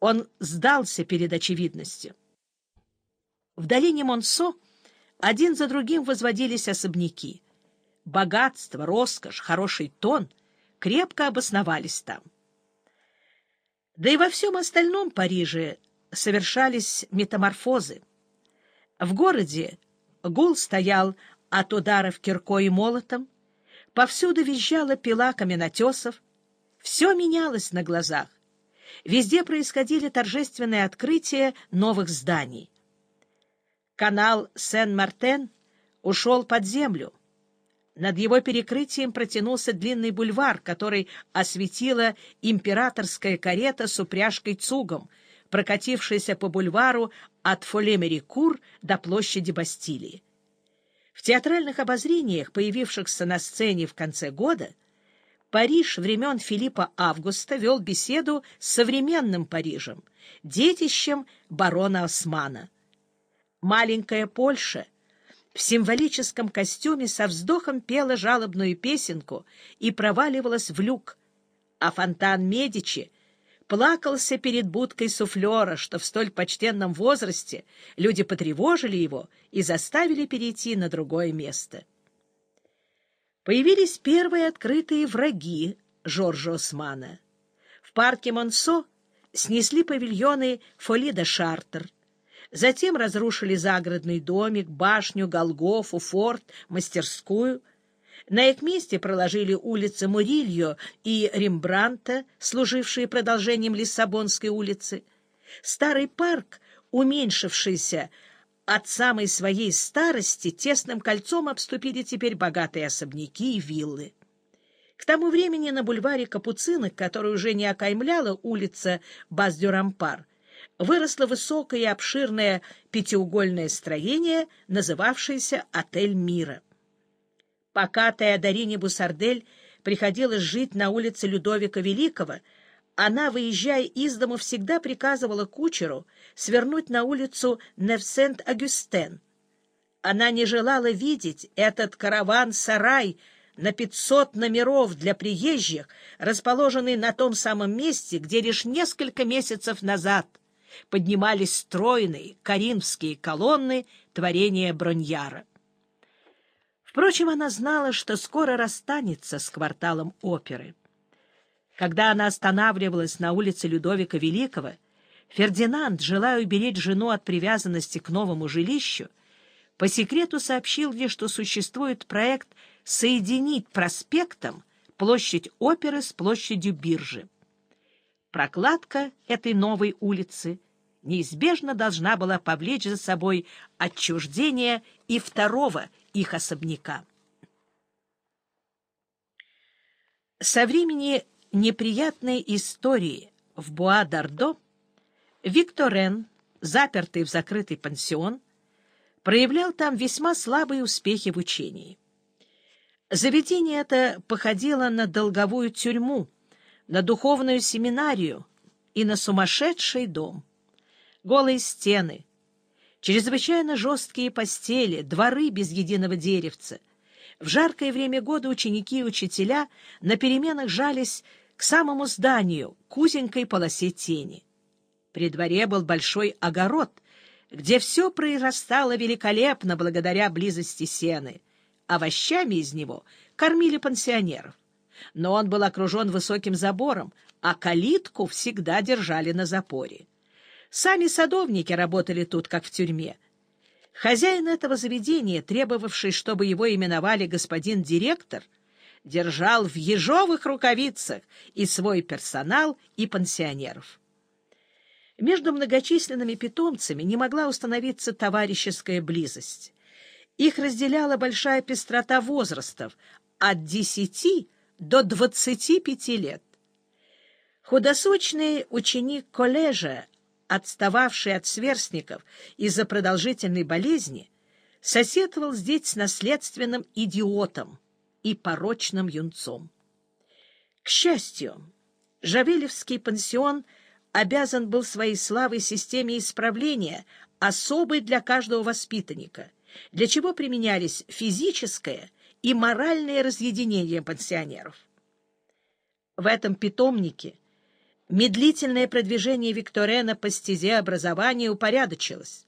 Он сдался перед очевидностью. В долине Монсо один за другим возводились особняки. Богатство, роскошь, хороший тон крепко обосновались там. Да и во всем остальном Париже совершались метаморфозы. В городе гул стоял от ударов киркой и молотом, повсюду визжала пила каменотесов, все менялось на глазах. Везде происходили торжественные открытия новых зданий. Канал Сен-Мартен ушел под землю. Над его перекрытием протянулся длинный бульвар, который осветила императорская карета с упряжкой цугом, прокатившаяся по бульвару от Фолемери-Кур до площади Бастилии. В театральных обозрениях, появившихся на сцене в конце года, Париж времен Филиппа Августа вел беседу с современным Парижем, детищем барона Османа. Маленькая Польша в символическом костюме со вздохом пела жалобную песенку и проваливалась в люк, а фонтан Медичи плакался перед будкой суфлера, что в столь почтенном возрасте люди потревожили его и заставили перейти на другое место. Появились первые открытые враги Жоржа Османа. В парке Монсо снесли павильоны Фоли де Шартер, затем разрушили загородный домик, башню, Голгофу, форт, мастерскую — на их месте проложили улицы Мурильо и Рембранта, служившие продолжением Лиссабонской улицы. Старый парк, уменьшившийся от самой своей старости, тесным кольцом обступили теперь богатые особняки и виллы. К тому времени на бульваре Капуцинок, который уже не окаймляла улица Баз-дю-Рампар, выросло высокое и обширное пятиугольное строение, называвшееся «Отель Мира». Пока Теодорине Бусардель приходилось жить на улице Людовика Великого, она, выезжая из дома, всегда приказывала кучеру свернуть на улицу Невсент-Агюстен. Она не желала видеть этот караван-сарай на пятьсот номеров для приезжих, расположенный на том самом месте, где лишь несколько месяцев назад поднимались стройные коринфские колонны творения Броньяра. Впрочем, она знала, что скоро расстанется с кварталом оперы. Когда она останавливалась на улице Людовика Великого, Фердинанд, желая уберечь жену от привязанности к новому жилищу, по секрету сообщил ей, что существует проект соединить проспектом площадь оперы с площадью биржи. Прокладка этой новой улицы неизбежно должна была повлечь за собой отчуждение и второго их особняка. Со времени неприятной истории в Буа-Дардо Викторен, запертый в закрытый пансион, проявлял там весьма слабые успехи в учении. Заведение это походило на долговую тюрьму, на духовную семинарию и на сумасшедший дом голые стены, чрезвычайно жесткие постели, дворы без единого деревца. В жаркое время года ученики и учителя на переменах жались к самому зданию, к узенькой полосе тени. При дворе был большой огород, где все произрастало великолепно благодаря близости сены. Овощами из него кормили пансионеров. Но он был окружен высоким забором, а калитку всегда держали на запоре. Сами садовники работали тут, как в тюрьме. Хозяин этого заведения, требовавший, чтобы его именовали господин директор, держал в ежовых рукавицах и свой персонал, и пансионеров. Между многочисленными питомцами не могла установиться товарищеская близость. Их разделяла большая пестрота возрастов от 10 до 25 лет. Худосочный ученик коллежа отстававший от сверстников из-за продолжительной болезни, соседовал здесь с наследственным идиотом и порочным юнцом. К счастью, Жавелевский пансион обязан был своей славой системе исправления, особой для каждого воспитанника, для чего применялись физическое и моральное разъединение пансионеров. В этом питомнике Медлительное продвижение Викторена по стезе образования упорядочилось.